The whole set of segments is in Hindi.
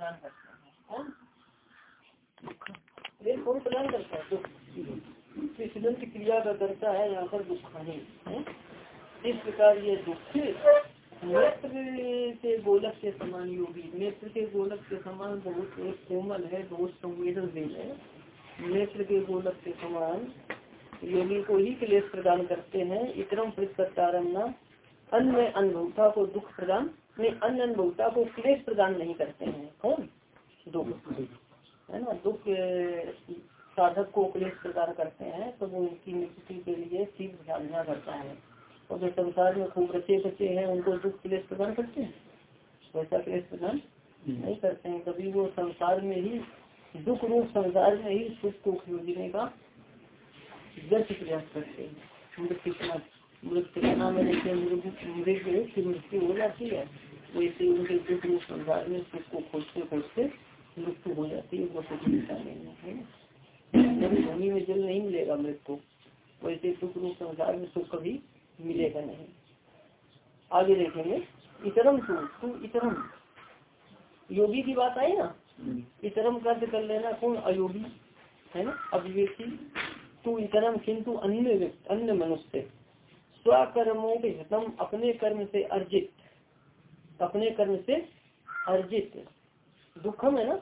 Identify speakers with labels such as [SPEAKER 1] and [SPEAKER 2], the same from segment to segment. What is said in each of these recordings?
[SPEAKER 1] प्रदान करता है। कौन? क्लेश कौन प्रदान करता है? दुख। सिद्धांत क्रिया का करता है, यहाँ पर दुख हानि इस प्रकार ये दुख नेत्र के गोलक के समान योगी। नेत्र के गोलक के समान बहुत कोमल है, बहुत संवेदनशील है। नेत्र के गोलक के समान योगी को ही क्लेश प्रदान करते हैं। इतरम प्रतिकतारमना अन्य अनुभवता को दुख प्रदान नहीं अन्य अनुभवता को क्लेश प्रदान नहीं करते हैं। कौन? दुख। है ना? दुख साधक को क्लेश प्रदान करते हैं तो वो उनकी नियुक्ति के लिए शीघ्र साधना करता है। और जो संसार में खूब बच्चे बच्चे हैं, उनको दुख क्लेश प्रदान करते हैं? वैसा क्लेश प्रदान नहीं करते हैं। कभी वो संसार में ही, दुख रूप संसार में ही सुख को खोजने का व्यर्थ प्रयास करते हैं। मृत्यु मृत्यु में जैसे मृग की मृत्यु हो जाती है। वैसे उनके दुख संसार में सुख को खोजते खोजते मृत्यु हो जाती है उनको कुछ मिलता नहीं है भूमि में जल नहीं मिलेगा मृत्यु वैसे दुख रूप संसार में सुख कभी मिलेगा नहीं। आगे देखेंगे इतरम तू तू इतरम। योगी की बात आई ना? इतरम कर्ज कर लेना कौन? अयोगी है ना? अभिवेकी तू इतरम किंतु अन्य अन्य मनुष्य। स्वकर्मों के हितम अपने कर्म से अर्जित अपने कर्म से अर्जित। दुखम है ना?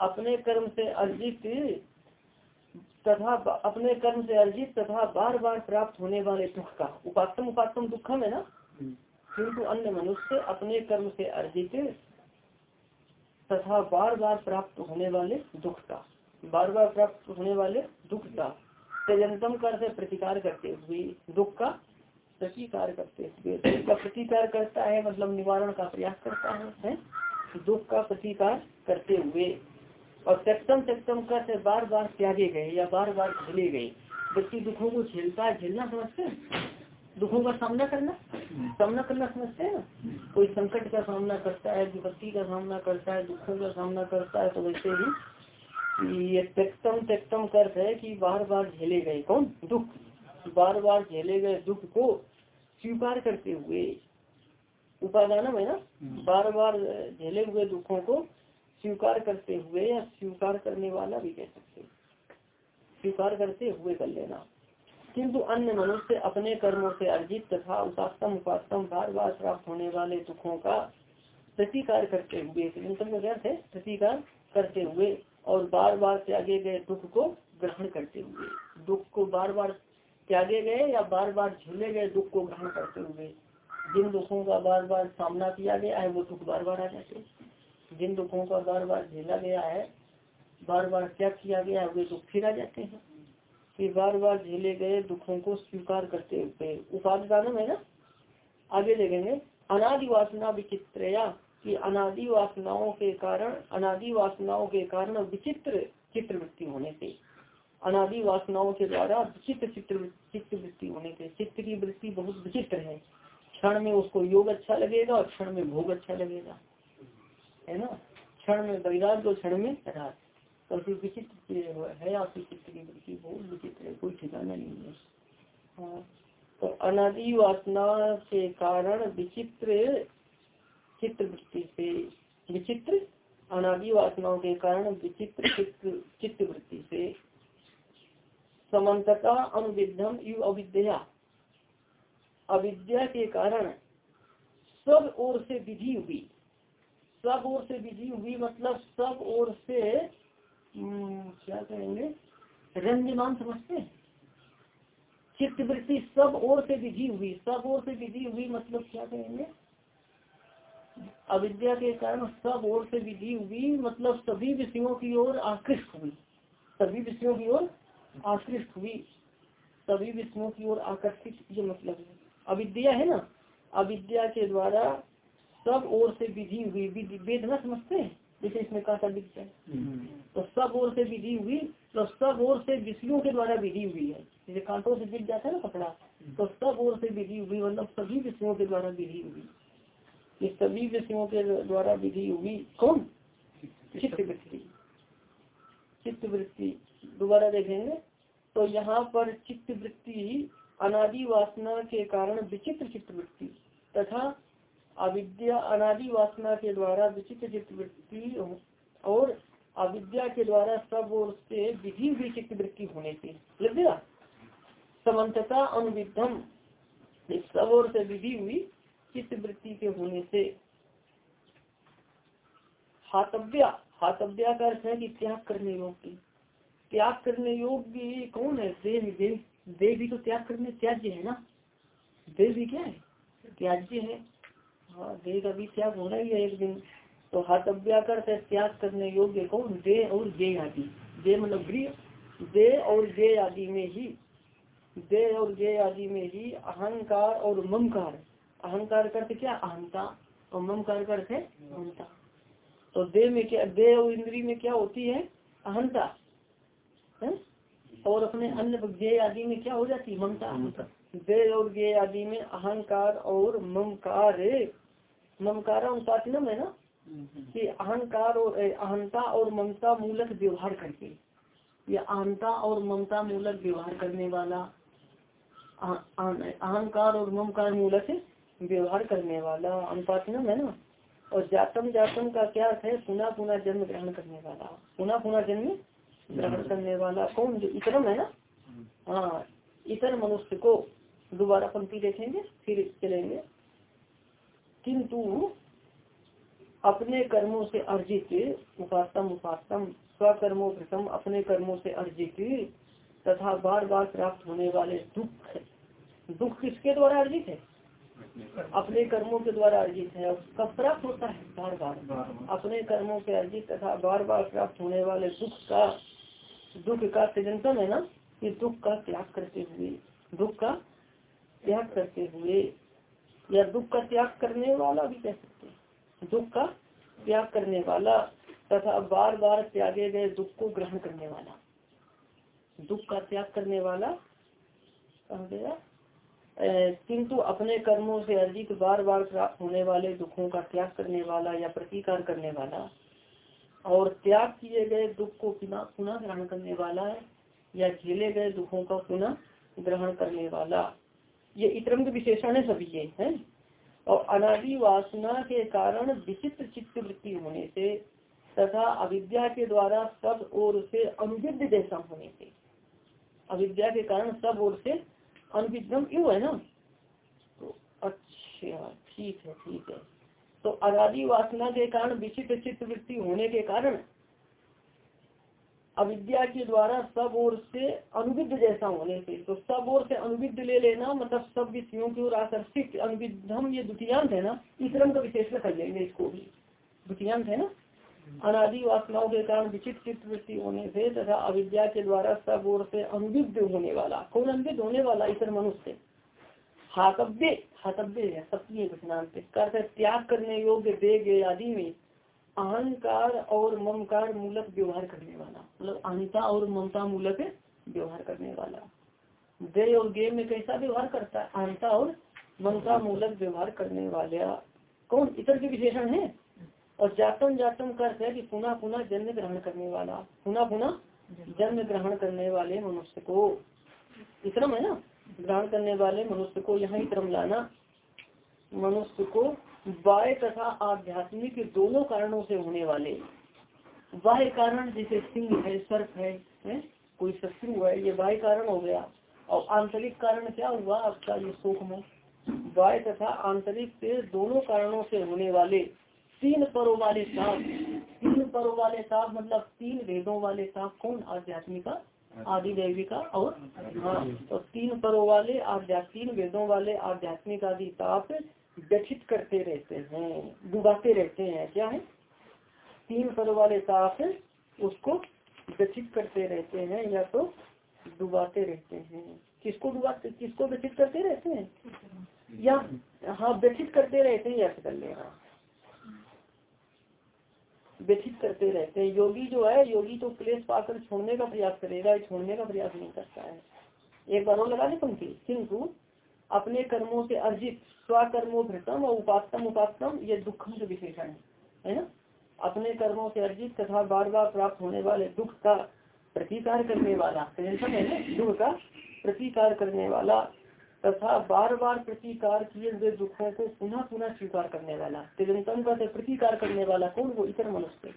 [SPEAKER 1] अपने कर्म से अर्जित तथा अपने कर्म से अर्जित तथा बार बार प्राप्त होने वाले दुख का। उपासम उपासम दुखम है ना? किंतु अन्य मनुष्य अपने कर्म से अर्जित तथा बार बार प्राप्त होने वाले दुख का। बार बार प्राप्त होने वाले दुख का। त्यजंतम कर से प्रतिकार करते हुए दुख का प्रतिकार करते हुए का प्रतिकार करता है मतलब निवारण का प्रयास करता है, है? दुख का प्रतिकार करते हुए। और त्यक्तम त्यक्तम कर बार बार त्यागे गए या बार बार झेले गए। व्यक्ति दुखों को झेलता है झेलना समझते हैं? दुखों का सामना करना? सामना करना समझते हैं? कोई संकट का सामना करता है विपत्ति का सामना करता है दुखों का सामना करता है तो वैसे ही ये त्यक्तम त्यक्तम कर है कि बार बार झेले गए। कौन? दुख। बार बार झेले गए दुख को स्वीकार करते हुए उपादान है ना? बार बार झेले हुए दुखों को स्वीकार करते हुए या स्वीकार करने वाला भी कह सकते स्वीकार करते हुए कर लेना। किंतु अन्य मनुष्य अपने कर्मों से अर्जित तथा उपास्तम उपासम बार बार प्राप्त होने वाले दुखों का प्रतिकार करते हुए है प्रतिकार करते हुए और बार बार त्यागे गए दुख को ग्रहण करते हुए। दुख को बार बार त्यागे गए या बार बार झूले गए, दुख को ग्रहण करते हुए। जिन दुखों का बार बार सामना किया गया है, वो दुख बार बार आ जाते जिन दुखों का बार बार झेला गया है, बार बार त्याग किया गया है, वे दुख फिर आ जाते हैं। कि बार बार झेले गए दुखों को स्वीकार करते हुए। उपादान है ना? आगे देखेंगे। अनादि वासना विचित्र कि अनादि वासनाओं के कारण, अनादि वासनाओं के कारण विचित्र चित्रवृत्ति होने से। अनादि वासनाओं के द्वारा विचित्र चित्र चित्त वृत्ति होने से चित्त की वृत्ति बहुत विचित्र है। क्षण में उसको योग अच्छा लगेगा और क्षण में भोग अच्छा लगेगा। है ना? क्षण में वैराग तो क्षण में तो फिर विचित्र है आपकी चित्र की वृत्ति, बहुत विचित्र है, कोई ठिकाना नहीं है। हाँ। तो अनादि वासना के कारण विचित्र चित्र वृत्ति से विचित्र अनादि वासनाओं के कारण विचित्र चित्र चित्त वृत्ति से समन्तता अनुविधम यु अविद्या। अविद्या के कारण सब ओर से विधि हुई। सब ओर से विधि हुई मतलब सब ओर से क्या कहेंगे? रंजमान समझते चित्त वृत्ति सब ओर से विधि हुई। सब ओर से विधि हुई मतलब क्या कहेंगे? अविद्या के कारण सब ओर से विधि हुई मतलब सभी विषयों की ओर आकृष्ट हुई। सभी विषयों की ओर आकृष्ट हुई सभी विषयों की ओर आकर्षित ये मतलब है। अविद्या है ना? अविद्या के द्वारा सब ओर से विधि हुई। वेद न समझते हैं? जैसे इसमें कहा था विद्या तो सब ओर से विधि हुई तो सब ओर से विषयों के द्वारा विधि हुई है। जैसे कांटों से बिक जाता है ना कपड़ा तो सब ओर से विधि हुई मतलब सभी विषयों के द्वारा विधि हुई। ये सभी विषयों के द्वारा विधि हुई कौन? चित्त वृत्ति। चित्त वृत्ति। दोबारा देखेंगे। तो यहाँ पर चित्त वृत्ति अनादि वासना के कारण विचित्र चित्त वृत्ति तथा अविद्या, अनादि वासना के द्वारा विचित्र चित्त वृत्ति और अविद्या के द्वारा सब ओर से विधि हुई चित्त वृत्ति होने से लग गया समन्तता अनुविधम सब ओर से विधि हुई चित्त वृत्ति के होने से। हातव्या। हातव्या का अर्थ है कि त्याग करने योग्य। त्याग करने योग्य कौन है? देह देह देह भी तो त्याग करने त्याज्य है ना? देह भी क्या है? त्याज्य है। हाँ देह का भी त्याग होना ही है एक दिन। तो हाथव्या कर त्याग करने योग्य कौन? दे और जे आदि। दे मतलब गृह। दे और जे आदि में ही दे और जे आदि में ही अहंकार और ममकार। अहंकार करते क्या? अहंता। और ममकार करते ममता। तो दे में क्या दे और इंद्री में क्या होती है? अहंता। है? और अपने अन्य जे आदि में क्या हो जाती है? ममता। दे और जे आदि में अहंकार और ममकार। ममकार है ना? कि अहंकार और अहंता और ममता मूलक व्यवहार करके या अहंता और ममता मूलक व्यवहार करने वाला अहंकार और ममकार मूलक व्यवहार करने वाला अनुपातिनम है ना? और जातम जातम का क्या अर्थ है? पुनः पुनः जन्म ग्रहण करने वाला। पुनः पुनः जन्म ग्रहण करने वाला कौन? जो इतरम है ना? हाँ। इतर मनुष्य को दोबारा पंक्ति देखेंगे फिर चलेंगे। किंतु अपने कर्मों से अर्जित उपासम उपासम स्वकर्मो प्रथम अपने कर्मों से अर्जित तथा बार बार प्राप्त होने वाले दुख। दुख किसके द्वारा अर्जित है? अपने कर्मों के द्वारा अर्जित है। कब प्राप्त होता है? बार बार अपने कर्मों से अर्जित तथा बार बार प्राप्त होने वाले दुख का दुख का सृजनतम है ना, ये दुख का त्याग करते हुए, दुख का त्याग करते हुए, या दुख का त्याग करने वाला भी कह सकते हैं। दुख का त्याग करने वाला तथा बार बार त्यागे गए दुख को ग्रहण करने वाला। दुख का त्याग करने वाला, कहा गया? किंतु अपने कर्मों से अर्जित बार बार प्राप्त होने वाले दुखों का त्याग करने वाला या प्रतिकार करने वाला और त्याग किए गए दुख को पुनः ग्रहण करने वाला है, या झेले गए दुखों का पुनः ग्रहण करने वाला। ये इतरंग विशेषण है सभी ये है? और अनादि वासना के कारण विचित्र चित्त वृत्ति होने से तथा अविद्या के द्वारा सब ओर से अनुविध जैसा होने से। अविद्या के कारण सब ओर से अनुविधम क्यों है ना? तो अच्छा ठीक है ठीक है। तो अनादि वासना के कारण विचित्र चित्त वृत्ति होने के कारण, अविद्या के द्वारा सब ओर से अनुविध जैसा होने से तो सब ओर से अनुविध ले लेना मतलब सब विषयों की ओर आकर्षित अनुविधम ये द्वितीयांत है ना, इस रंग का विशेषण कर लेंगे इसको भी। द्वितीयांत है ना? अनादि वासनाओं के कारण विचित्र चित्त वृत्ति होने से तथा अविद्या के द्वारा सब ओर से अनुविध होने वाला, कौन अनुविध होने वाला इतर मनुष्य हाकव्य। हाकव्य है सत्य घटना त्याग करने योग्य दे आदि में। अहंकार और ममकार मूलक व्यवहार करने वाला। मतलब अहंता और ममता मूलक व्यवहार करने वाला। दे और गे में कैसा व्यवहार करता है? अहंता और ममता मूलक व्यवहार करने वाला। कौन? इतर के विशेषण है। और जातम जातम का है कि पुनः पुनः जन्म ग्रहण करने वाला। पुनः पुनः जन्म ग्रहण करने वाले मनुष्य को। इतरम है ना? ग्रहण करने वाले मनुष्य को यहाँ क्रम लाना। मनुष्य को बाह्य तथा आध्यात्मिक दोनों कारणों से होने वाले। बाह्य कारण जैसे सिंह है सर्प है, है? कोई शत्रु है ये बाह्य कारण हो गया। और आंतरिक कारण क्या हुआ? आपका ये सुख में। बाह्य तथा आंतरिक से दोनों कारणों से होने वाले तीन परों वाले साप। तीन परों वाले साप मतलब तीन वेदों वाले साप। कौन? आध्यात्मिका आदि देविका और हाँ तो तीन परों वाले आध्यात्मिक तीन वेदों वाले आध्यात्मिक आदि ताप व्यथित करते रहते हैं, डुबाते रहते हैं, क्या है? तीन पद वाले ताप उसको व्यथित करते रहते हैं या तो डुबाते रहते हैं। किसको डुबाते, किसको व्यथित करते रहते हैं? या हाँ व्यथित करते रहते हैं या कर लेना व्यथित करते रहते हैं। योगी जो है, योगी तो क्लेश पाकर छोड़ने का प्रयास करेगा छोड़ने का प्रयास नहीं करता है। एक बार लगा दे पंक्ति। किंतु अपने कर्मों से अर्जित, स्वकर्मो भ्रतम और उपासम उपासम ये दुखम जो विशेषण है। है ना? अपने कर्मों से अर्जित तथा बार बार प्राप्त होने वाले दुख का प्रतिकार करने वाला। है ना? दुख का प्रतिकार करने वाला। तथा बार बार प्रतिकार किए हुए दुखों को पुनः पुनः स्वीकार करने वाला तिरंतम का प्रतिकार करने वाला कौन? वो इतर मनुष्य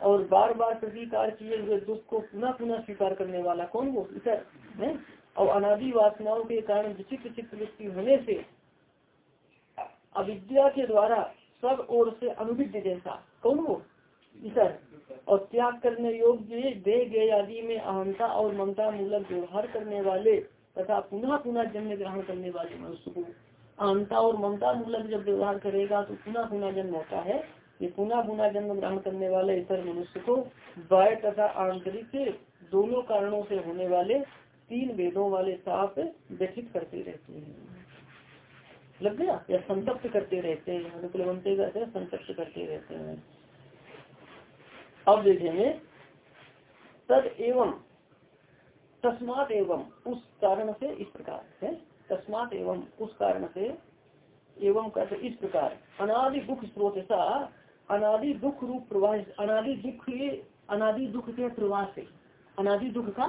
[SPEAKER 1] और बार बार प्रतिकार किए हुए दुख को पुनः पुनः स्वीकार करने वाला कौन? वो ईश्वर है। और अनादि वासनाओं के कारण विचित्र चित्त होने से, अविद्या के द्वारा सब ओर से अनुविद्य जैसा कौन? वो ईश्वर और त्याग करने योग्य दे गए आदि में अहंता और ममता मूलक व्यवहार करने वाले तथा पुनः पुनः जन्म ग्रहण करने वाले मनुष्य को अहंता और ममता मूलक जब व्यवहार करेगा तो पुनः पुनः जन्म होता है। ये पुनः पुनः जन्म ग्रहण करने वाले इतर मनुष्य को बाह्य तथा आंतरिक दोनों कारणों से होने वाले तीन वेदों वाले साप व्यथित करते रहते हैं। लग गया? या संतप्त करते रहते हैं। अनुकुलवंते का संतप्त करते रहते हैं। अब देखेंगे। तद एवं तस्मात एवं उस कारण से इस प्रकार है? तस्मात एवं उस कारण से एवं कर इस प्रकार। अनादि दुख स्रोत सा अनादि दुख रूप प्रवाह अनादि दुख अनादि दुख के प्रवाह से। अनादि दुख का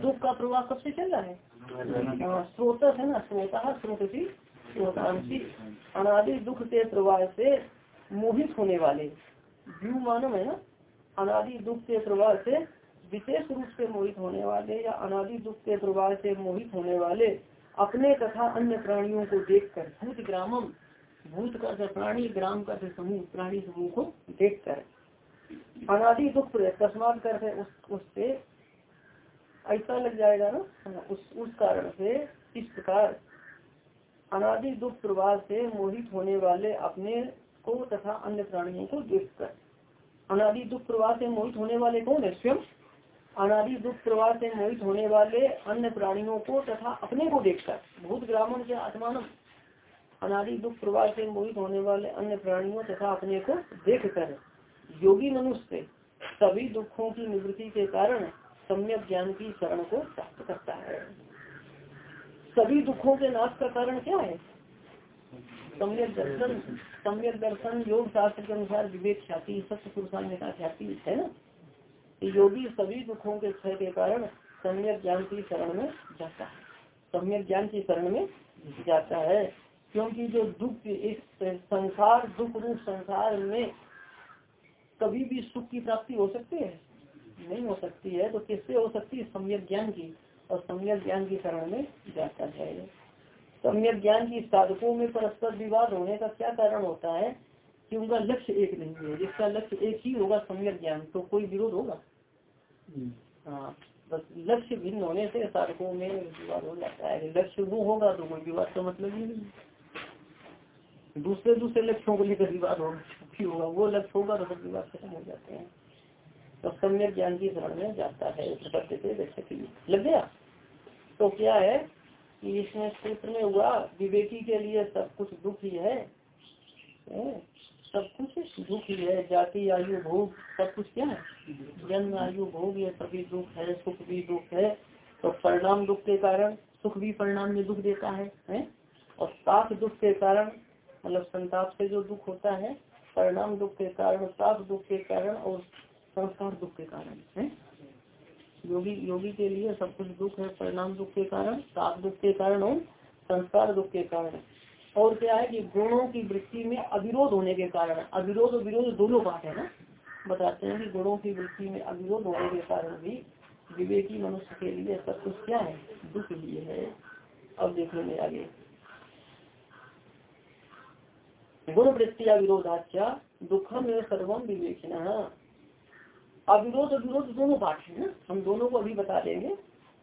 [SPEAKER 1] दुख का प्रवाह कब से चल रहा है? हाँ, स्रोत है ना स्रोता स्रोती स्रोतांशी अनादि दुख के प्रवाह से मोहित होने वाले। व्यू मानव है ना? अनादि दुख के प्रवाह से विशेष रूप से मोहित होने वाले या अनादि दुख के प्रवाह से मोहित होने वाले अपने तथा अन्य प्राणियों को देखकर, भूत ग्रामम, भूत का प्राणी, ग्राम का समूह, प्राणी समूह को देखकर, अनादि दुख तस्मात कर उस, उससे ऐसा लग जाएगा ना, उस उस कारण से इस प्रकार अनादि दुख प्रभाव से मोहित होने वाले अपने को तथा अन्य प्राणियों को देखकर, अनादि दुख प्रवाह से मोहित होने वाले कौन है? स्वयं। अनादि दुख प्रवाह से मोहित होने वाले अन्य प्राणियों को तथा अपने को देखकर, भूत ग्रामण के आत्मान अनादि दुख प्रवाह से मोहित होने वाले अन्य प्राणियों तथा अपने को देख कर योगी मनुष्य सभी दुखों की निवृत्ति के कारण सम्यक ज्ञान की शरण को प्राप्त करता है। सभी दुखों के नाश का कारण क्या है? सम्यक दर्शन सम्यक दर्शन, योग शास्त्र के अनुसार विवेक ख्याति सत्य पुरुषान्यता ख्याति, है ना? योगी सभी दुखों के क्षय के कारण सम्यक ज्ञान की शरण में जाता है। सम्यक ज्ञान की शरण में जाता है। क्योंकि जो दुख, इस संसार दुख रूप संसार में कभी भी सुख की प्राप्ति हो सकती है? नहीं हो सकती है। तो किससे हो सकती है? सम्यक ज्ञान की। और सम्यक ज्ञान की शरण में जाता है। सम्यक ज्ञान की साधकों में परस्पर विवाद होने का क्या कारण होता है कि उनका लक्ष्य एक नहीं है। जिसका लक्ष्य एक ही होगा सम्यक ज्ञान तो कोई विरोध होगा? हाँ बस लक्ष्य भिन्न होने से साधकों में विवाद हो जाता है। लक्ष्य वो होगा तो कोई विवाद का मतलब ही नहीं। दूसरे दूसरे लक्ष्यों को लेकर विवाद होगा। वो लक्ष्य होगा तो सब विवाद खत्म हो जाते हैं। तो सम्यक ज्ञान की शरण में जाता है। लग गया। तो क्या है कि इसमें सूत्र में हुआ। विवेकी के लिए सब कुछ दुख ही। है? सब कुछ दुख ही है जाति आयु भोग सब कुछ क्या है? जन्म आयु भोग ये सभी दुख है सुख भी दुख है। तो परिणाम दुख के कारण सुख भी परिणाम में दुख देता है, है? और साफ़ दुख के कारण मतलब संताप से जो दुख होता है परिणाम दुख के कारण साफ़ दुख के कारण और संस्कार दुख के कारण है? योगी योगी के लिए सब कुछ दुख है परिणाम दुख के कारण सात दुख के कारण और संस्कार दुख के कारण। और क्या है कि गुणों की वृत्ति में अविरोध होने के कारण, अविरोध और विरोध दोनों बात है ना? बताते हैं कि गुणों की वृत्ति में अविरोध होने के कारण भी विवेकी मनुष्य के लिए सब कुछ क्या है? दुख लिए है। अब देखने में आगे। गुण वृत्ति अविरोधाच्या दुखम सर्वम विवेचना अविरोध विरोध दोनों बात है ना? हम दोनों को अभी बता देंगे।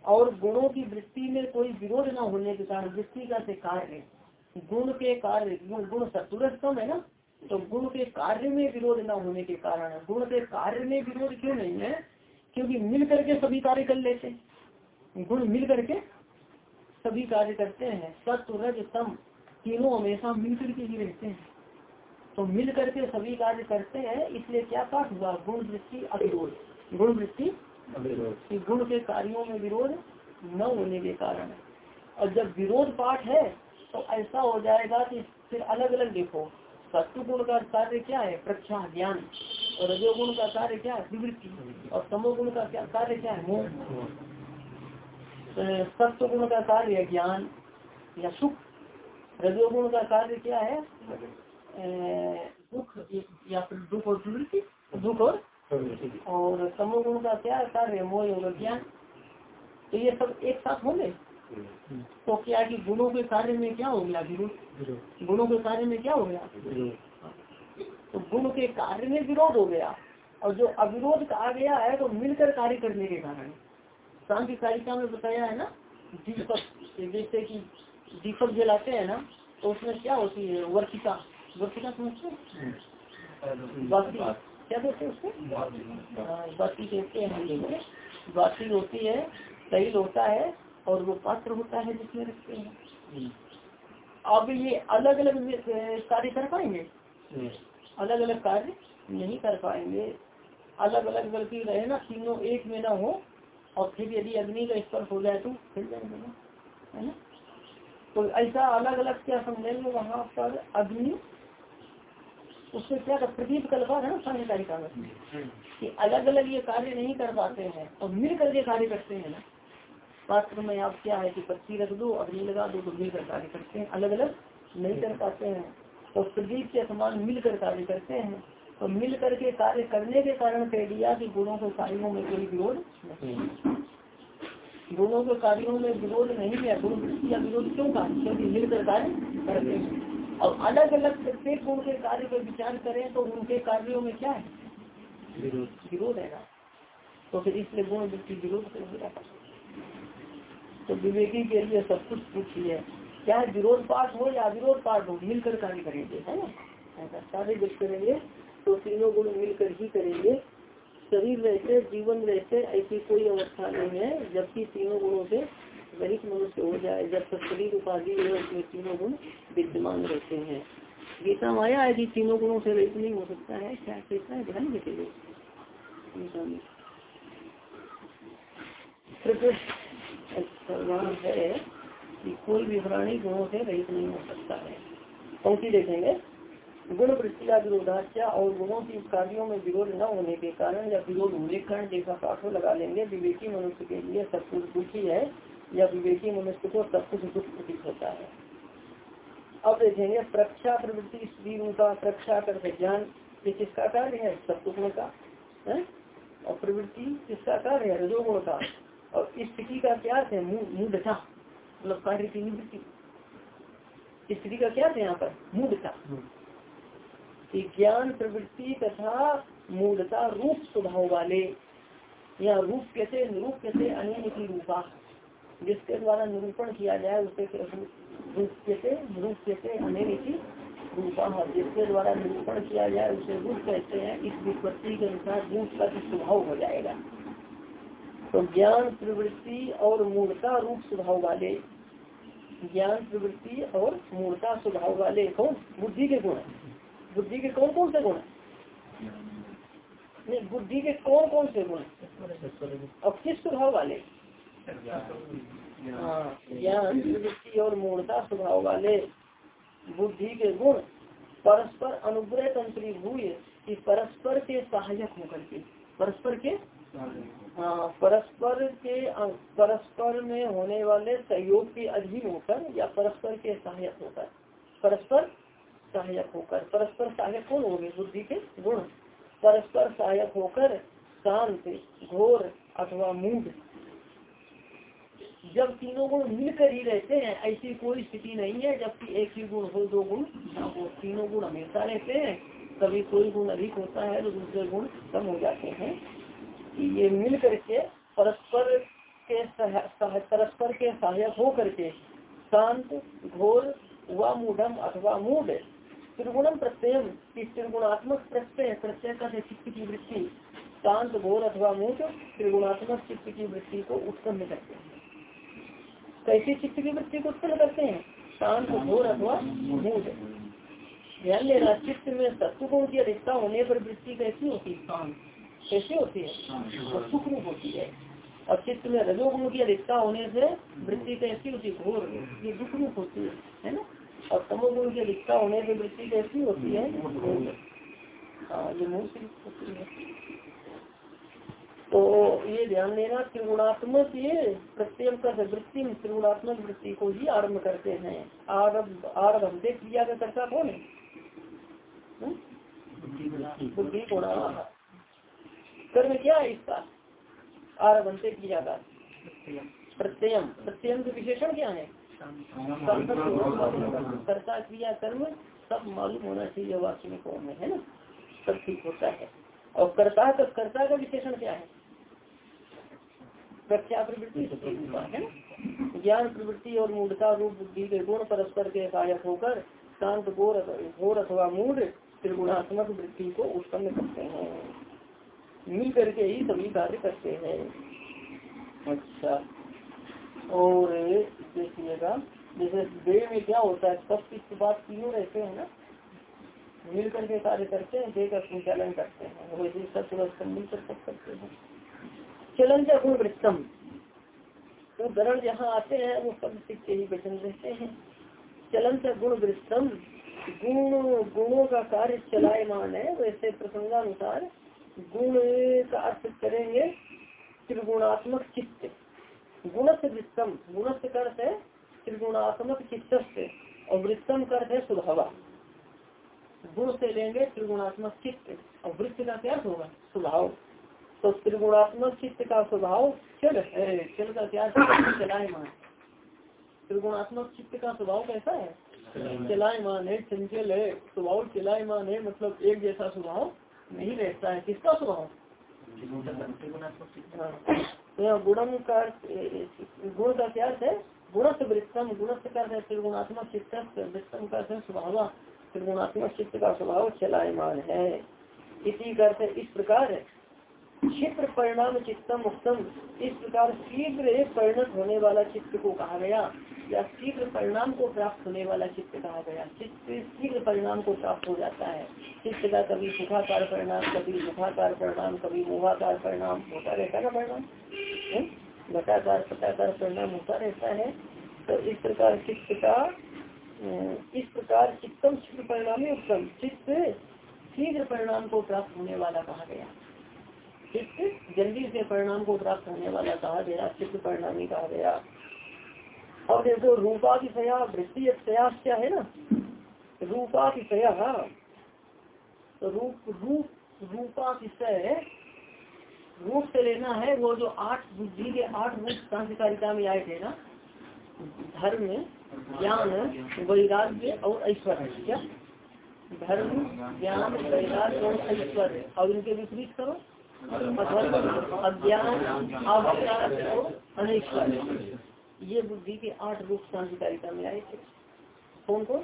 [SPEAKER 1] और गुणों की वृत्ति में कोई विरोध न होने के कारण, वृत्ति का कार्य गुण के कार्य गुण सत्तम है ना? तो गुण के कार्य में विरोध न होने के कारण गुण के कार्य में विरोध क्यों नहीं है? क्योंकि मिल करके सभी कार्य कर लेते गुण मिल करके सभी कार्य करते हैं। सत्व रज सम तीनों हमेशा मिल करके ही रहते हैं। तो मिल करके सभी कार्य करते हैं इसलिए क्या पाठ हुआ? गुण वृत्ति अविरोध। गुण वृत्ति गुण के कार्यों में विरोध न होने के कारण। और जब विरोध पाठ है तो ऐसा हो जाएगा कि फिर अलग अलग देखो। सत्य गुण का कार्य क्या है? प्रख्या ज्ञान। और रजोगुण का कार्य क्या है? विवृत्ति। और तमोगुण का क्या कार्य क्या है? मोह। सत्य गुण का कार्य ज्ञान या सुख। रजोगुण का कार्य क्या है? दुख या फिर दुख और प्रवृत्ति दुख और और तमोगुण का क्या कार्य मोह योग ज्ञान। तो ये सब एक साथ होंगे? तो क्या कि गुणों के कार्य में क्या हो गया विरोध गुणों के कार्य में क्या हो गया? तो गुण के कार्य में विरोध हो गया। और जो अविरोध कहा गया है तो मिलकर कार्य करने के कारण। शांति कारिका में बताया है ना दीपक जैसे कि दीपक जलाते हैं ना तो उसमें क्या होती है? वर्षिका वर्षिका समझते बाकी क्या कहते हैं उसको? बाकी कहते हैं बाकी होती है तैल होता है और वो पात्र होता है जिसमें रखते हैं। अब ये अलग अलग कार्य कर पाएँगे? अलग अलग कार्य नहीं कर पाएँगे। अलग अलग गलती रहे ना तीनों एक में ना हो और फिर यदि अग्नि का स्पर्श हो जाए तो फिर जाएँगे ना है ना? तो ऐसा अलग अलग क्या समझेंगे वहाँ पर अग्नि उसमें क्या प्रदीप कल्पा है ना सांघकारिका में? कि अलग अलग ये कार्य नहीं कर पाते हैं और मिल करके कार्य करते हैं ना। शास्त्र में आप क्या है कि पत्ती रख दो अग्नि लगा दो तो मिलकर कार्य करते हैं। अलग अलग नहीं कर पाते हैं। तो प्रदीप के समान मिलकर कार्य करते हैं। तो मिल करके कार्य करने के कारण कह दिया कि गुणों के कार्यों में कोई विरोध नहीं गुणों के कार्यों में विरोध नहीं है गुण का विरोध क्यों का क्योंकि मिलकर कार्य करते हैं। और अलग अलग प्रत्येक गुण के कार्य पर विचार करें तो उनके कार्यों में क्या है? विरोध। विरोध है ना। तो फिर इसलिए गुण वृत्ति विरोध करेगा तो विवेकी के लिए सब कुछ पूछिए। क्या विरोध पाठ हो या अविरोध पाठ हो, मिलकर कार्य करेंगे, है ना? सारे जब करेंगे तो तीनों गुण मिलकर ही करेंगे। शरीर रहते, जीवन रहते, ऐसी कोई अवस्था नहीं है, जबकि तीनों गुणों से रहित मनुष्य हो जाए, जब तक शरीर उपाधि उसमें तीनों गुण विद्यमान रहते हैं। गीता माया है कि तीनों गुणों से रहित नहीं हो सकता है। क्या कहता है? ध्यान देते अच्छा वहाँ है, कि कोई भी प्राणी गुणों से रहित नहीं हो सकता है। पंक्ति देखेंगे, गुण वृत्ति का विरोधाचार और गुणों की कार्यों में विरोध न होने के कारण या विरोध होने के कारण जैसा पाठों लगा लेंगे, विवेकी मनुष्य के लिए सब कुछ दुखी है या विवेकी मनुष्य को सब कुछ दुख प्रतीत होता है। अब देखेंगे प्रक्षा प्रवृत्ति, स्त्री उनका प्रक्षा कर ज्ञान ये किसका कार्य है? सब सत्गुण का, है? और प्रवृत्ति किसका कार्य है? रजोगुण का। और स्थिति का क्या है? मूढ़ता मतलब कार्य की। निवृत्ति स्थिति का क्या है यहाँ पर? मूढ़ता कि ज्ञान प्रवृत्ति तथा मूलता रूप स्वभाव वाले। या रूप कैसे रूप कैसे अन्य की रूपा। जिसके द्वारा निरूपण किया जाए, उसे रूप कैसे रूप कैसे अन्य की रूपा है। जिसके द्वारा निरूपण किया जाए, उसे रूप कहते हैं। इस विपत्ति के अनुसार रूप का स्वभाव हो जाएगा। तो ज्ञान प्रवृत्ति और मूर्ता रूप स्वभाव वाले, ज्ञान प्रवृत्ति और मूर्ता स्वभाव वाले कौन? बुद्धि के गुण बुद्धि के कौन कौन से गुण नहीं, बुद्धि के कौन कौन से गुण और किस स्वभाव वाले? हाँ ज्ञान प्रवृत्ति और मूर्ता स्वभाव वाले बुद्धि के गुण परस्पर अनुग्रह तंत्री हुए कि परस्पर के सहायक होकर के, परस्पर के हाँ परस्पर के परस्पर में होने वाले सहयोग के अधीन होकर या परस्पर के सहायक होकर? परस्पर सहायक होकर। परस्पर सहायक कौन हो गए बुद्धि के गुण। परस्पर सहायक होकर शांत, घोर अथवा मूड। जब तीनों गुण मिलकर ही रहते हैं, ऐसी कोई स्थिति नहीं है, जबकि एक ही गुण हो, दो गुण हो। तीनों गुण हमेशा रहते हैं। कभी कोई गुण अधिक होता है तो दूसरे गुण कम हो जाते हैं। ये मिल करके परस्पर के परस्पर के सहायक हो करके शांत, घोर व मूढ़ अथवा मूड त्रिगुणम प्रत्यय त्रिगुणात्मक प्रत्यय प्रत्यय का चित्त की वृत्ति, शांत, घोर अथवा मूठ त्रिगुणात्मक चित्त की वृत्ति को उत्पन्न करते हैं। कैसी चित्त की वृत्ति को उत्पन्न करते हैं? शांत, घोर अथवा मूड ध्यान लेना चित्त में सत्व गुण की अधिकता होने पर वृत्ति कैसी होती है? कैसी होती है? सुख रूप होती है। और चित्त में रजोगुण की अधिकता होने से वृत्ति कैसी होती घोर। ये दुख रूप होती है है ना? और तमोगुण की अधिकता होने से वृत्ति कैसी होती है? हाँ ये मूल होती है। तो ये ध्यान देना, त्रिगुणात्मक ये प्रत्यय का वृत्ति त्रिगुणात्मक वृत्ति को ही आरंभ करते हैं। आरभ आरभ क्रिया का कर्ता कौन है? हम्म? बुद्धि गुणा कर्म क्या है इसका? आरभंते किया का प्रत्ययम। प्रत्ययम। के विशेषण क्या है? कर्ता क्रिया कर्म सब मालूम होना चाहिए वाक्य में कौन है ना? सब ठीक होता है। और कर्ता का कर्ता का विशेषण क्या है? प्रख्या प्रवृत्ति है ना? ज्ञान प्रवृत्ति और मूर्ता रूप बुद्धि के गुण परस्पर के सहायक होकर शांत घोर अथवा मूड त्रिगुणात्मक वृत्ति को उत्पन्न करते हैं। मिल करके ही सभी कार्य करते हैं। अच्छा। और देखिएगा, जैसे देह में क्या होता है, सब किस बात तीनों रहते हैं ना? मिल करके कार्य करते हैं, देह का संचालन करते हैं। वैसे सब व्यवस्था मिलकर सब करते हैं। चलन से गुण वृत्तम। उदाहरण जहाँ आते हैं, वो सब के ही वचन रहते हैं। चलन से गुण वृत्तम। गुण, गुणों का कार्य चलायमान है, वैसे प्रसंगानुसार। गुण का अर्थ करेंगे त्रिगुणात्मक चित्त। गुणस्थ वृत्तम गुणस्थ कर्थ है त्रिगुणात्मक चित्त और वृत्तम कर्थ है स्वभाव गुण से लेंगे त्रिगुणात्मक चित्त और वृत्त का क्या होगा? स्वभाव। तो त्रिगुणात्मक चित्त का स्वभाव चल है चल का क्या चलायमान। त्रिगुणात्मक चित्त का स्वभाव कैसा है? चलायमान है चंचल है। स्वभाव चलायमान है मतलब एक जैसा स्वभाव। नहीं रहता है। किसका स्वभाव? तो गुणम का गुण का क्या है? गुणस्थ वृत्तम गुणस्थ का त्रिगुणात्मक चित्त वृत्तम का स्वभाव। त्रिगुणात्मक चित्त का स्वभाव चलायमान है। इसी का इस प्रकार क्षेत्र परिणाम चित्तम उत्तम इस प्रकार शीघ्र परिणत होने वाला चित्त को कहा गया। या शीघ्र परिणाम को प्राप्त होने वाला चित्त कहा गया। चित्त शीघ्र परिणाम को प्राप्त हो जाता है। चित्त का कभी सुखाकार परिणाम, कभी दुखाकार परिणाम, कभी मोहाकार परिणाम होता रहता है परिणाम। घटाकार, पटाकार परिणाम होता रहता है। तो इस प्रकार चित्त का इस प्रकार चित्तम शीघ्र परिणाम उत्तम। चित्त शीघ्र परिणाम को प्राप्त होने वाला कहा गया। चित्त जल्दी से परिणाम को प्राप्त होने वाला कहा गया, चित्त परिणामी कहा गया। और देखो रूपातिशया वृत्ति अक्षयास क्या है ना? रूपातिशय तो रूप रूप रूपातिशय रूप से लेना है, वो जो आठ बुद्धि के आठ रूप क्रांतिकारिता में आए थे ना? धर्म, ज्ञान, वैराग्य और ऐश्वर्य, क्या? धर्म, ज्ञान, वैराग्य और ऐश्वर्य। और इनके विपरीत करो। अज्ञान ये बुद्धि के आठ रूप क्रांतिकारिता में आए थे कौन कौन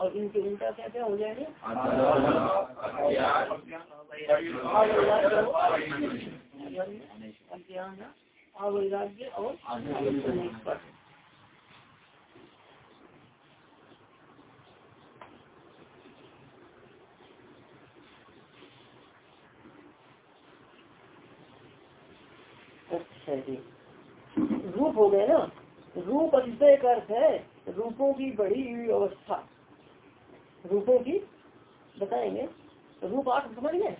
[SPEAKER 1] और इनके उनका क्या क्या हो जाएँगे? अज्ञान अवैराग्य और अनेश्वर अच्छा जी। रूप हो गए ना। रूप अतिशय का अर्थ है रूपों की बढ़ी हुई अवस्था रूपों की, बताएँगे? रूप आठ, समझ गए?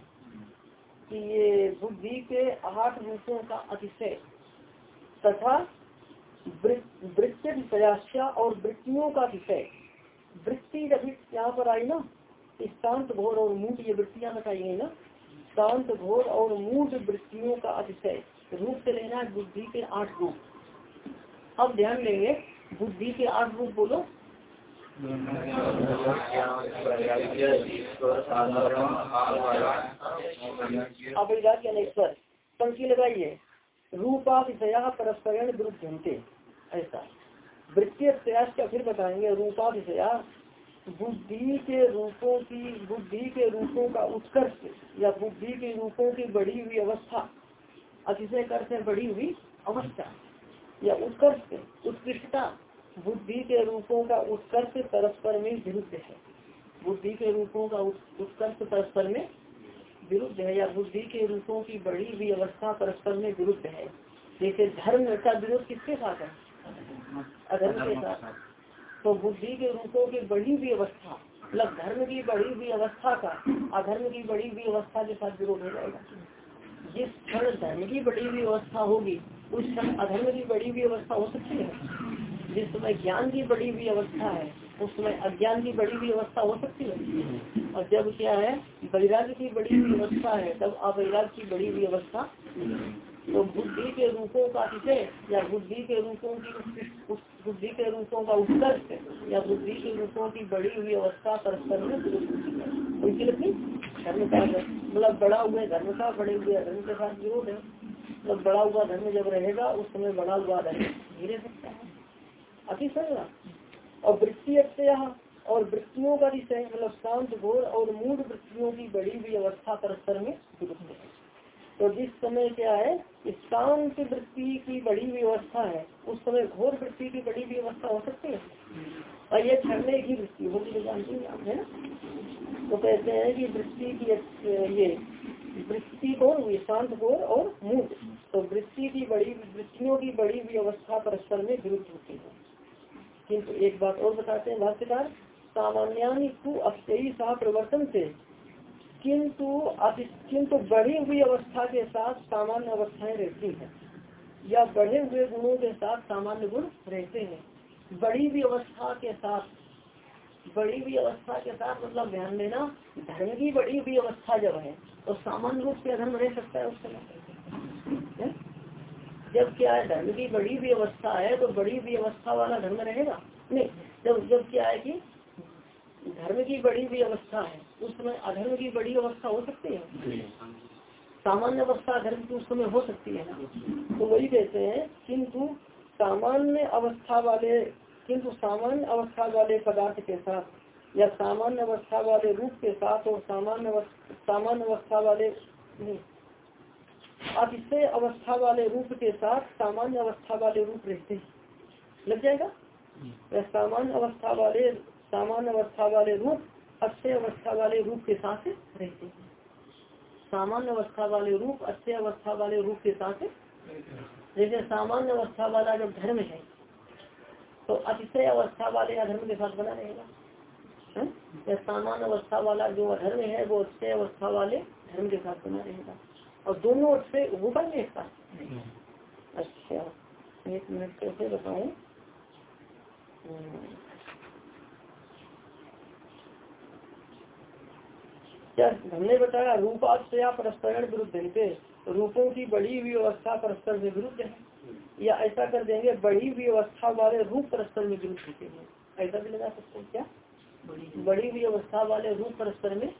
[SPEAKER 1] कि ये बुद्धि के आठ रूपों का अतिशय। तथा वृत्ति प्रयास्या और वृत्तियों का अतिशय। वृत्ति जब यहाँ पर आई ना शांत घोर और मूड, ये वृत्तियाँ बताई गई ना, शांत घोर और मूड वृत्तियों का अतिशय। रूप से लेना है, बुद्धि के आठ रूप। अब ध्यान देंगे, बुद्धि के आठ रूप बोलो। अनेश्वर पंक्ति लगाइए। परस्पर विरुद्ध ऐसा। वृत्तीय प्रयास का फिर बताएँगे? रूपातिशया बुद्धि के रूपों की, बुद्धि के रूपों का उत्कर्ष या बुद्धि के रूपों की बढ़ी हुई अवस्था। अतिशय कर से बढ़ी हुई अवस्था। या उत्कर्ष उत्कृष्टता, बुद्धि के रूपों का उत्कर्ष परस्पर में विरुद्ध है। बुद्धि के रूपों का उत्कर्ष परस्पर में विरुद्ध है या बुद्धि के रूपों की बढ़ी हुई अवस्था परस्पर में विरुद्ध है। जैसे धर्म का विरोध किसके साथ है? अधर्म के साथ। तो बुद्धि के रूपों की बढ़ी हुई अवस्था मतलब धर्म की बढ़ी हुई अवस्था का अधर्म की बढ़ी हुई अवस्था के साथ विरोध हो जाएगा। जिस क्षण धर्म की बड़ी हुई अवस्था होगी, उस क्षण अधर्म की बड़ी हुई अवस्था हो सकती है। जिस समय ज्ञान की बड़ी हुई अवस्था है, उस समय अज्ञान की बड़ी हुई अवस्था हो सकती है। और जब क्या है वैराग्य की बड़ी हुई अवस्था है, तब अवैराग की बड़ी हुई अवस्था तो बुद्धि के रूपों का विषय या बुद्धि के रूपों की बुद्धि के रूपों का उत्कर्ष या बुद्धि के रूपों की बड़ी हुई अवस्था परस्पर में उनकी धर्म का मतलब बड़ा हुआ धर्म का बड़े हुए धर्म के साथ विरोध है। मतलब बड़ा हुआ धर्म जब रहेगा, उस समय बड़ा हुआ धर्म धीरे सकता है। अतिशय और वृत्ति अक्षय और वृत्तियों का विषय मतलब शांत घोर और मूड वृत्तियों की बड़ी हुई अवस्था परस्पर में तो जिस समय क्या है शांत वृत्ति की बड़ी व्यवस्था है, उस समय घोर वृत्ति की बड़ी व्यवस्था हो सकती है। और ये ठहरने की वृत्ति होगी तो जानती हैं आप, है ना? तो कहते हैं कि वृत्ति की ये, वृत्ति कौन हुई, शांत घोर और मूड तो वृत्ति की बड़ी, वृत्तियों की बड़ी व्यवस्था परस्पर में विरुद्ध होती है। किंतु एक बात और बताते हैं भाष्यकार सामान्य अक्षयी सा प्रवर्तन से किंतु किंतु बढ़ी हुई अवस्था के साथ सामान्य अवस्थाएँ रहती हैं। या बढ़े हुए गुणों के साथ सामान्य गुण रहते हैं। बड़ी हुई अवस्था के साथ बड़ी हुई अवस्था के साथ मतलब ध्यान देना, धर्म की बड़ी हुई अवस्था जब है तो सामान्य रूप से अधर्म रह सकता है उस समय जब क्या है, धर्म की बड़ी हुई अवस्था है तो बड़ी हुई अवस्था वाला धर्म रहेगा? नहीं, जब जब क्या है कि धर्म की बड़ी भी अवस्था है उस समय अधर्म की बड़ी अवस्था हो सकती है। सामान्य अवस्था धर्म की उस समय हो सकती है ना? तो वही कहते हैं किंतु सामान्य अवस्था वाले किंतु सामान्य अवस्था वाले पदार्थ के साथ या सामान्य अवस्था वाले रूप के साथ और सामान्य सामान्य अवस्था वाले अतिशय अवस्था वाले रूप के साथ सामान्य अवस्था वाले रूप रहते हैं। लग जाएगा? सामान्य अवस्था वाले सामान्य अवस्था वाले रूप अच्छे अवस्था वाले रूप के साथ रहते हैं। सामान्य अवस्था वाले रूप अच्छे अवस्था वाले रूप के साथ जैसे सामान्य अवस्था वाला जब धर्म है तो अतिशय अवस्था वाले अधर्म के साथ बना रहेगा। या सामान्य अवस्था वाला जो अधर्म है, वो अच्छे अवस्था वाले धर्म के साथ बना रहेगा। और दोनों वो बन एक अच्छा एक मिनट कैसे बताऊँ। क्या हमने बताया रूपाश्रया परस्पर विरुद्ध रूपों की बड़ी हुई अवस्था परस्पर में विरुद्ध है। या ऐसा कर देंगे, बड़ी हुई अवस्था वाले रूप परस्पर में विरुद्ध होते हैं। ऐसा भी लगा सकते हैं क्या? बड़ी हुई अवस्था वाले रूप परस्पर में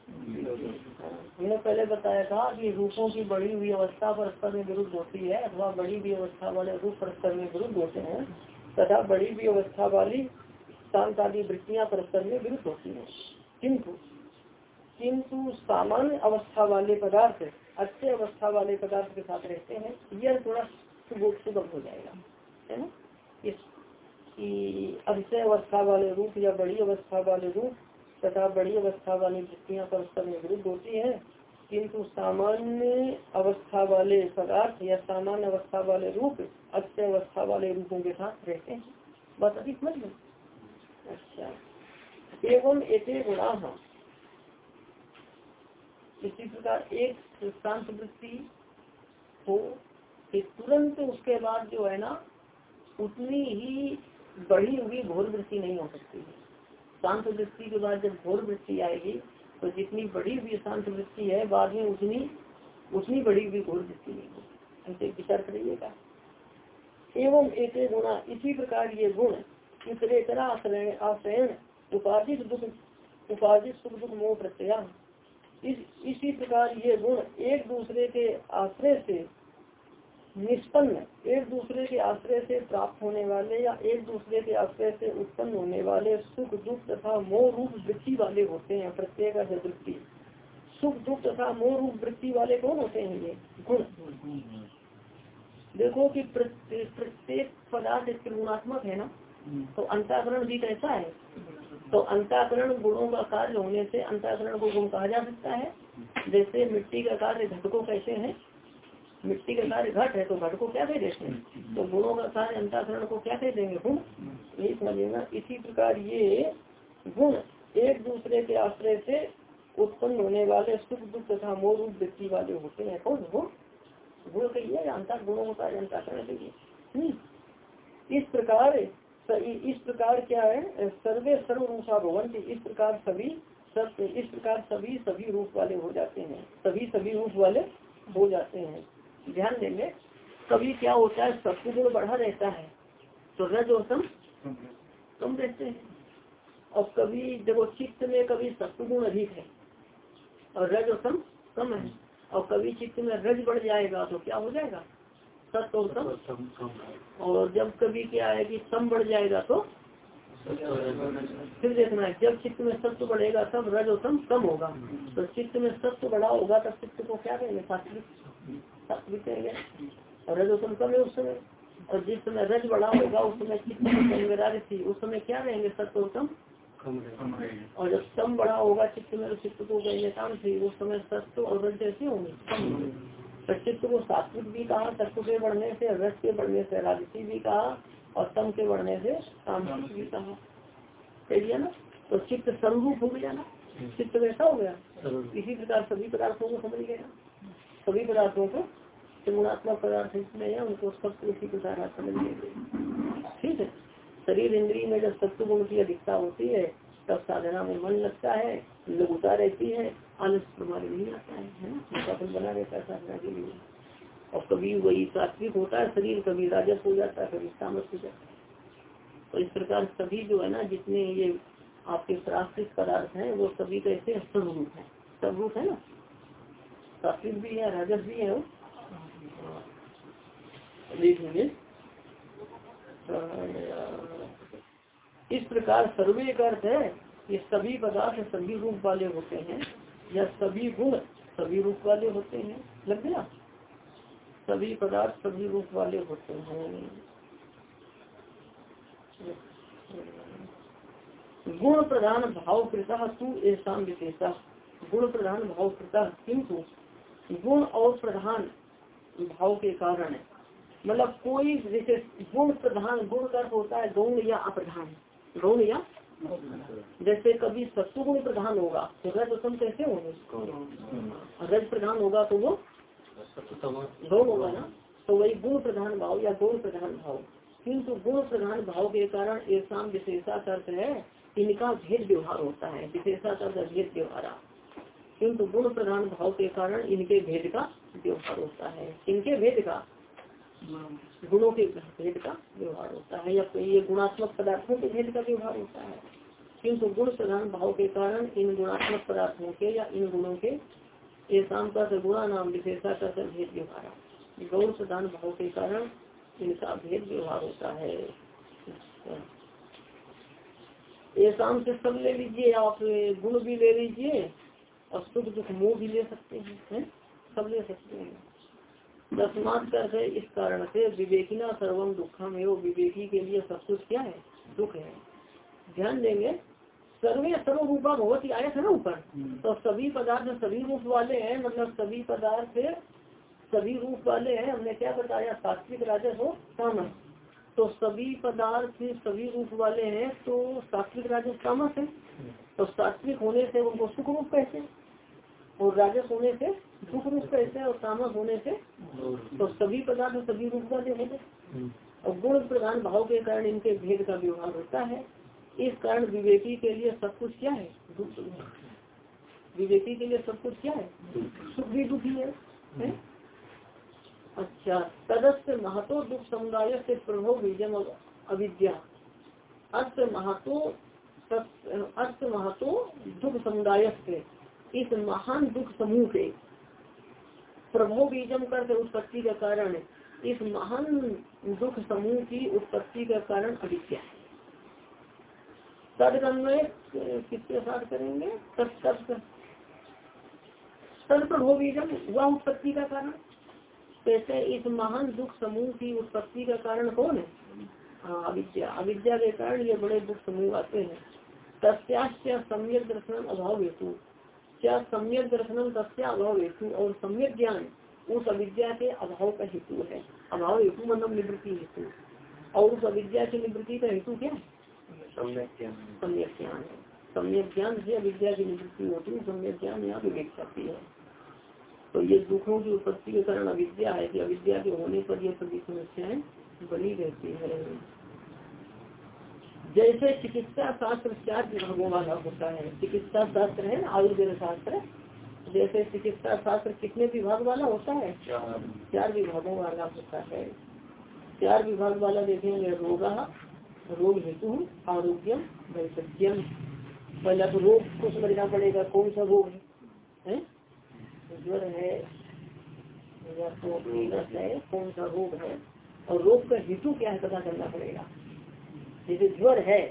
[SPEAKER 1] हमने पहले बताया था कि रूपों की बड़ी हुई अवस्था परस्पर में विरुद्ध होती है, अथवा बड़ी हुई अवस्था वाले रूप परस्पर में विरुद्ध होते हैं, तथा बड़ी हुई अवस्था वाली शांत आदि वृत्तियाँ परस्पर में विरुद्ध होती है। किंतु किंतु सामान्य अवस्था वाले पदार्थ, अच्छे अवस्था वाले पदार्थ के साथ रहते हैं, यह थोड़ा सुगम हो जाएगा, है ना? इस अतिशय अवस्था वाले रूप या बड़ी अवस्था वाले रूप तथा बड़ी अवस्था वाली वृत्तियाँ परस्पर में होती है, किंतु सामान्य अवस्था वाले पदार्थ या सामान्य अवस्था वाले रूप अच्छे अवस्था वाले रूपों के साथ रहते हैं। बस अधिक समझ अच्छा। एवं एक गुणा। इसी प्रकार एक शांत वृत्ति हो कि तुरंत उसके बाद जो है ना, उतनी ही बढ़ी हुई घोर वृत्ति नहीं हो सकती है। शांत वृत्ति के बाद जब घोर वृत्ति आएगी तो जितनी बड़ी हुई शांत वृत्ति है, बाद में उतनी उतनी बड़ी हुई घोर वृत्ति नहीं होगी। ऐसे विचार करिएगा। एवं एक गुणा, इसी प्रकार ये गुण इतरेतरा आश्रयण, उपार्जित दुख सुख दुख मोह प्रत्यय। इस इसी प्रकार ये गुण एक दूसरे के आश्रय से निष्पन्न एक दूसरे के आश्रय से प्राप्त होने वाले या एक दूसरे के आश्रय से उत्पन्न होने वाले सुख दुख तथा मोह रूप वृत्ति वाले होते हैं प्रत्येक वृत्ति सुख दुख तथा मोह रूप वृत्ति वाले कौन होते हैं ये? गुण। देखो कि प्रत्येक पदार्थ त्रिगुणात्मक है ना? तो अंताकरण भी कैसा है? तो अंताकरण गुणों का कार्य होने से अंताकरण को गुण कहा जा सकता है। जैसे मिट्टी का कार्य घट को कैसे है? मिट्टी का कार्य घट है तो घट को क्या कह देते हैं? तो गुणों का कार्य अंताकरण को क्या कह देंगे? गुण। यही समझेगा इसी प्रकार ये गुण एक दूसरे के आश्रय से उत्पन्न होने वाले सुख दुख तथा मोह रूप वृत्ति वाले होते हैं। कौन? गुण। गुण कहिए अंतर, गुणों का अंताकरण कहिए हम्म। इस प्रकार इस प्रकार क्या है? सर्वे सर्व रूपा भवन की इस प्रकार सभी सब इस प्रकार सभी सभी रूप वाले हो जाते हैं। सभी सभी रूप वाले हो जाते हैं। ध्यान देंगे, कभी क्या होता है सत्गुण बढ़ा रहता है तो रज और सम कम रहते हैं। और कभी देखो चित्त में कभी सत्गुण अधिक है, और रज और सम कम है, और कभी चित्त में रज बढ़ जाएगा तो क्या हो जाएगा? सत्य और सम और जब कभी क्या है कि सम बढ़ जाएगा तो? फिर देखना है जब चित्त में सत्य बढ़ेगा तब रज और सम कम होगा। तो चित्त में सत्य बढ़ा होगा तब चित्त को क्या कहेंगे? सात्विक सात्विक कहेंगे। और रज और सम कम है उस समय। और जिस समय रज बढ़ा होगा उस समय चित्त राज थी उस समय क्या रहेंगे? सत्य और सम? और जब सम बड़ा होगा चित्त में तो चित्त को कहेंगे काम थी उस समय सत्य और रज कैसे होंगे। चित्त को सात्विक भी कहा सत्य के बढ़ने से रज के बढ़ने से राजसी भी कहा और सम के बढ़ने से तामसिक भी कहा। कह ना? तो चित्त स्वरूप हो गया ना? चित्त वैसा हो गया? इसी प्रकार सभी पदार्थों को समझ गया। सभी पदार्थों को गुणात्मक पदार्थ है उनको सब इसी प्रकार आप समझ लेंगे ठीक है? शरीर इंद्रिय में जब सत्य गुण की अधिकता होती है तब साधना में मन लगता है लघुता रहती है, आलस प्रमाण नहीं आता है है ना? बना रहता है साधना के लिए। और कभी वही सात्विक होता है, शरीर कभी राजस हो जाता है, कभी सामस हो जाता है। तो इस प्रकार सभी जो है ना, जितने ये आपके प्राकृतिक पदार्थ हैं, वो सभी कैसे स्वरूप है। स्वरूप है ना? सात्विक भी है, राजस भी है देखेंगे। इस प्रकार सर्वे का अर्थ है, ये सभी पदार्थ सभी रूप वाले होते हैं, या सभी गुण सभी रूप वाले होते हैं, लग गया? सभी पदार्थ सभी रूप वाले होते हैं। गुण प्रधान भाव कृता तू ऐसा विशेषा। गुण प्रधान भाव कृता किंतु गुण और प्रधान भाव के कारण मतलब कोई जैसे गुण प्रधान गुण का होता है गौण या अप्रधान। गौण या जैसे कभी सत्व गुण प्रधान होगा तो रज उत्तम कैसे होंगे? रज प्रधान होगा तो वो गौण होगा ना? तो वही गुण प्रधान भाव या गुण प्रधान भाव। किंतु गुण प्रधान भाव के कारण एक शाम विशेषा अर्थ है, इनका भेद व्यवहार होता है विशेषा अर्थ भेद व्यवहार। किंतु गुण प्रधान भाव के कारण इनके भेद का व्यवहार होता है। इनके भेद का गुणों के भेद का व्यवहार होता है या ये गुणात्मक पदार्थों के भेद का व्यवहार होता है। किंतु गुण प्रधान भाव के कारण इन गुणात्मक पदार्थों के या इन गुणों के शाम का गुणा नाम विशेषा का भेद व्यवहार। गौण प्रधान भाव के कारण इनका भेद व्यवहार होता है। शाम से सब ले लीजिए, आप गुण भी ले लीजिए और सुख दुख मोह भी ले सकते हैं, है? सब ले सकते हैं। दसमात कर इस कारण से विवेकिना सर्वम दुखम एवं विवेकी के लिए सब कुछ क्या है? दुख है। ध्यान देंगे सर्वे सर्व रूपा बहुत ही आया था ना ऊपर? तो सभी पदार्थ सभी रूप वाले हैं मतलब सभी पदार्थ सभी रूप वाले हैं। हमने क्या बताया? सात्विक राजस हो तामस तो सभी पदार्थ सभी रूप वाले हैं तो सात्विक राजस तामस है। तो सात्विक होने से उनको सुख रूप कहते हैं। और राजस होने से दुख रूप कैसे और तामस होने से तो सभी पदार्थ सभी रूप वाले होते और गुण प्रधान भाव के कारण इनके भेद का व्यवहार होता है। इस कारण विवेकी के लिए सब कुछ क्या है? दुख विवेकी के लिए सब कुछ क्या है? सुख भी दुखी है, है? अच्छा तदस्य महतो दुख समुदाय से प्रभो बीजम अविद्या। अर्थ महतो अर्थ महतो दुख समुदाय से इस महान दुख समूह के प्रभो बीजम कर उत्पत्ति का कारण, इस महान दुख समूह की उत्पत्ति का कारण अविद्या है। तदन्वय किसके साथ करेंगे? तद प्रभो बीजम वह उत्पत्ति का कारण। कहते इस महान दुख समूह की उत्पत्ति का कारण कौन है? हाँ अविद्या। अविद्या के कारण ये बड़े दुख समूह आते हैं। तस्या सम्यक दर्शन अभाव हेतु। क्या सम्यक दर्शनम तस्या अभाव हेतु और सम्यक ज्ञान उस अविद्या के अभाव का हेतु है। अभाव हेतु मतलब निवृत्ति हेतु। और उस अविद्या की निवृत्ति का हेतु क्या है? सम्यक ज्ञान। है। सम्यक ज्ञान से अविद्या की निवृत्ति होती है सम्यक ज्ञान यहाँ विवेक करती है। तो ये दुखों की उत्पत्ति के कारण अविद्या है कि अविद्या के होने पर ये सभी समस्याएँ बनी रहती है। जैसे चिकित्सा शास्त्र चार विभागों वाला होता है चिकित्सा शास्त्र है ना आयुर्वेद शास्त्र जैसे चिकित्सा शास्त्र कितने विभाग वाला होता है? चार। विभागों वाला होता है। चार विभाग वाला देखेंगे रोगा रोग हेतु आरोग्यम वैसज्यम पहला तो रोग को समझना पड़ेगा कौन सा रोग है? ज्वर है या तो है कौन सा रोग है? और रोग का हेतु क्या है पता करना पड़ेगा। जैसे ज्वर है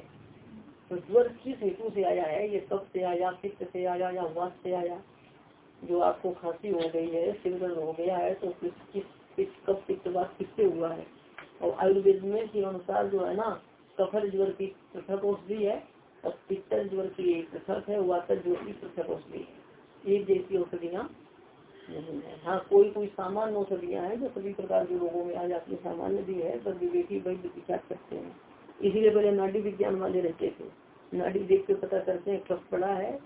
[SPEAKER 1] तो ज्वर किस हेतु से आया है? ये कब से आया पित्त से आया, या वास से आया? जो आपको खांसी हो गई है, सिर दर्द हो गया है तो किस किस कब पित्त वास किससे हुआ है? और आयुर्वेद में के अनुसार जो है ना, कफर ज्वर की पृथक औषधि है, और पित्तर ज्वर की पृथक है, वातर ज्वर की पृथक औषधि है। एक जैसी औषधियाँ नहीं है। हाँ कोई कोई सामान्य औषधियाँ हैं जो सभी प्रकार के लोगों में आ जाती है। सामान्य भी है, पर विवेकी वैद्य विचार करते हैं। इसीलिए पहले नाडी विज्ञान वाले रहते थे। नाडी देख के पता करते हैं, कब पड़ा है,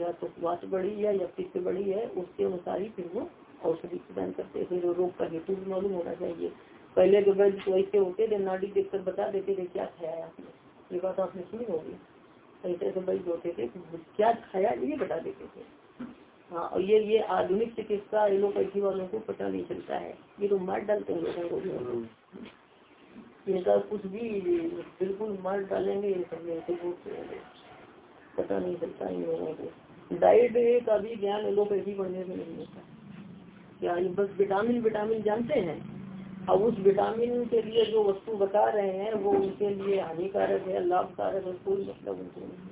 [SPEAKER 1] या तो वाच बड़ी है, या पित्त बड़ी है, उसके अनुसार ही फिर वो औषधि प्रदान करते थे जो रोग का हेतु भी मालूम होना चाहिए। पहले के वैद्य ऐसे होते थे, नाडी देख कर बता देते थे, क्या खाया आपने? ये बात आपने सुनी होगी। ऐसे ऐसे वैद्य होते थे, क्या खाया? ये बता देते थे। हाँ और ये ये आधुनिक चिकित्सा एलोपैथी वालों को पता नहीं चलता है। ये तो मार डालते हैं लोगों को। इनका कुछ भी बिल्कुल मार डालेंगे पता नहीं चलता इन लोगों को। डाइट का भी ज्ञान एलोपैथी पढ़ने में नहीं होता। क्या बस विटामिन विटामिन जानते हैं? अब उस विटामिन के लिए जो वस्तु बता रहे हैं, वो उनके लिए हानिकारक है, लाभकारक है, कोई मतलब उनको नहीं।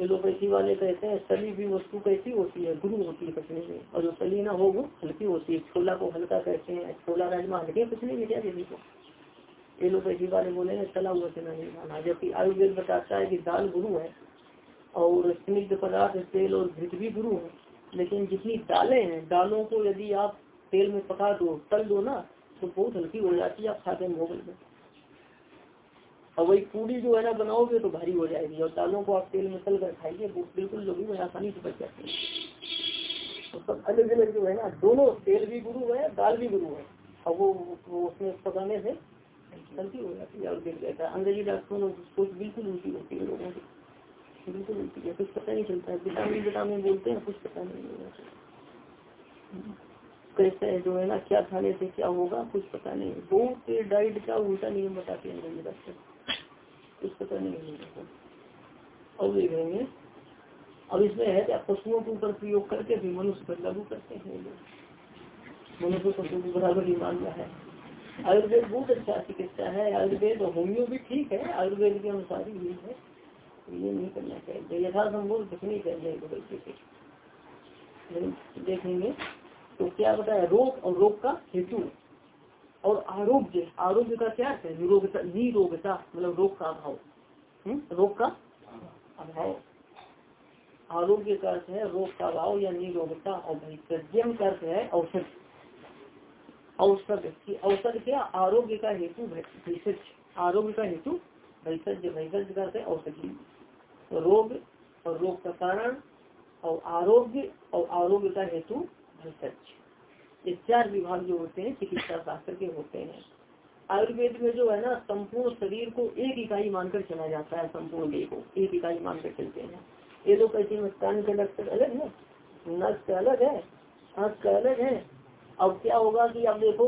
[SPEAKER 1] एलोपैथी वाले कहते हैं सली भी वस्तु कैसी होती है? गुरु होती है पचने में और जो सली ना हो वो हल्की होती है। छोला को हल्का कहते हैं, छोला राजमा हल्के पचने में क्या किसी को। एलोपैथी वाले बोले चला हुआ चना नहीं खाना। जबकि आयुर्वेद बताता है कि दाल गुरु है और स्निग्ध पदार्थ तेल और घृत भी गुरु है। लेकिन जितनी दालें हैं दालों को यदि आप तेल में पका दो तल दो ना तो बहुत हल्की हो जाती है आप खाते हैं मोगल में। और वही पूरी जो है ना बनाओगे तो भारी हो जाएगी और दालों को आप तेल में तल कर खाइए बिल्कुल लोग में आसानी से बच जाते हैं। तो सब अलग अलग जो है ना दोनों तेल भी गुरु है दाल भी गुरु है। और वो, वो उसमें पकाने से गलती हो जाती है और गिर गया था अंग्रेज़ी डॉक्टरों में सोच बिल्कुल उल्टी होती है लोगों की बिल्कुल उल्टी है कुछ पता नहीं चलता है विटामिन विटामिन बोलते हैं कुछ पता नहीं होगा कैसे जो है ना क्या खाने से क्या होगा कुछ पता नहीं बहुत डाइट का उल्टा नियम बताते हैं अंग्रेज़ी डॉक्टर कुछ पता नहीं है और देखेंगे अब इसमें है क्या पशुओं के ऊपर प्रयोग करके भी मनुष्य पर लागू करते हैं लोग। मनुष्य पशु को बराबर ही मानना है। आयुर्वेद बहुत अच्छा चिकित्सा है, आयुर्वेद होमियो भी ठीक है, आयुर्वेद के अनुसार ही है। ये नहीं करना चाहिए। यथासंभव कुछ नहीं चाहिए देखेंगे तो क्या बताया, रोग और रोग का हेतु और आरोग्य। आरोग्य का क्या है? निरोगता निरोगता मतलब रोग का अभाव। हम्म? रोग का अभाव। आरोग्य का अर्थ है? रोग का अभाव या निरोगता। और का अर्थ है? औषध। औषध औषध क्या? आरोग्य का हेतु भैसज, आरोग्य का हेतु भैसज भैसज का है औषधि तो रोग और रोग का कारण और आरोग्य और आरोग्य का हेतु भैसज। ये चार विभाग जो होते हैं, चिकित्सा शास्त्र के होते हैं। आयुर्वेद में जो है ना, संपूर्ण शरीर को एक इकाई मानकर चला जाता है, संपूर्ण देह को एक इकाई मानकर चलते हैं। ये लोग हैं कान का डॉक्टर अलग है नर्स अलग है, आँख का अलग है अब क्या होगा कि आप देखो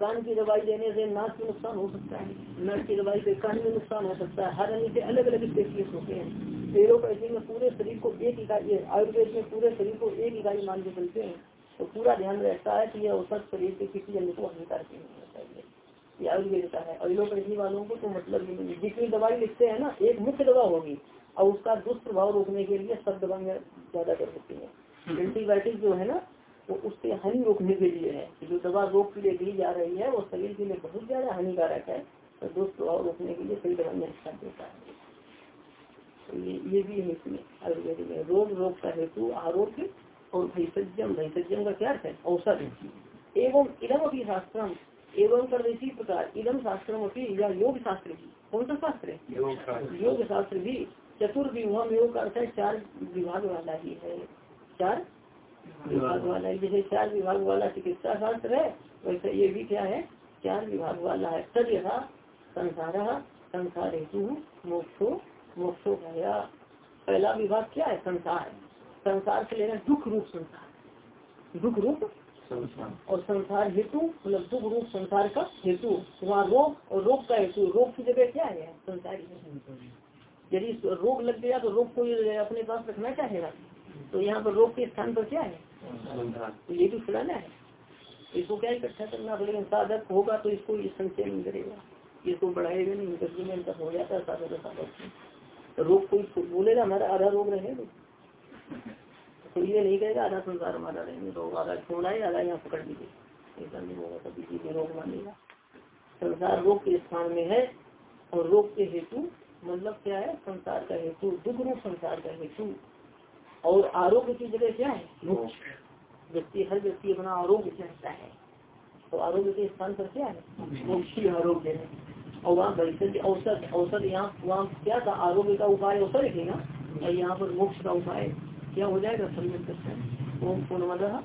[SPEAKER 1] कान की दवाई देने से नाक में नुकसान हो सकता है नर्स की दवाई से कान में नुकसान हो सकता है। हर अन्य से अलग अलग स्पेशलिस्ट होते हैं। एलोपैथी में पूरे शरीर को एक इकाई आयुर्वेद में पूरे शरीर को एक इकाई मान के चलते हैं। तो पूरा ध्यान रहता है कि यह औसत शरीर के किसी अन्य को हानिकार नहीं होना चाहिए ये आयुर्वेद का है। और एलोपैथी वालों को तो मतलब जितनी दवाई लिखते हैं ना एक मुख्य दवा होगी। और उसका दुष्प्रभाव रोकने के लिए सब दवाइयाँ ज़्यादा कर सकती है। एंटीबायोटिक जो है ना वो उससे हानि रोकने के लिए है। जो दवा रोग के लिए दी जा रही है वो शरीर के लिए बहुत ज़्यादा हानिकारक है। तो दोष प्रभाव रोकने के लिए कई दवाइयाँ अच्छा देता है। तो ये ये भी है इसमें आयुर्वेद में। रोग रोग का हेतु आरोग्य और भैसज्यम भैसज्यम का क्या है? औषध। एवं इधम अपनी शास्त्रम। एवं कर इसी प्रकार इधम शास्त्रम अपनी या योग शास्त्र भी। कौन सा शास्त्र है? योग शास्त्र। भी। चतुर्विभाग योग का अर्थ है चार विभाग वाला ही है। चार विभाग वाला है जैसे चार विभाग वाला चिकित्सा शास्त्र है वैसे ये भी क्या है चार विभाग वाला है। तद यथा संसार संसार हेतु मोक्षो मोक्षो या पहला विभाग क्या है? संसार। संसार से लेना दुख रूप संसार। दुख रूप संसार। और संसार हेतु मतलब दुख रूप संसार का हेतु। वहाँ रोग और रोग का हेतु। रोग की जगह क्या है? संसार। यदि रोग लग गया तो रोग को अपने पास रखना चाहेगा। तो यहाँ पर रोग के स्थान पर क्या है? तो ये भी फुलाना है। इसको क्या इकट्ठा करना पड़ेगा साधक होगा तो इसको ये संचय नहीं करेगा। इसको बढ़ाएगा नहीं में हो जाता है साधक साधक। रोग कोई बोलेगा हमारा आधा रोग रहेगा। तो ये नहीं कहेगा आधा संसार हमारा रहेंगे। तो आधा छोड़ा है आधा यहाँ पकड़ लीजिए। ऐसा नहीं होगा कभी चीज़ रोग मानेगा। संसार रोग के स्थान में है और रोग के हेतु मतलब क्या है? संसार का हेतु दुख रूप संसार का हेतु। और आरोग्य की जगह क्या है? मोक्ष। व्यक्ति हर व्यक्ति अपना आरोग्य चाहता है। तो आरोग्य के स्थान पर क्या है? मोक्षी आरोग्य है। और वहाँ वैसे औसत औसत यहाँ वहाँ क्या था? आरोग्य का उपाय औसत है ना? और यहाँ पर मोक्ष का उपाय क्या हो जाएगा? सम्यक दर्शन ओम पूर्ण पूर्ण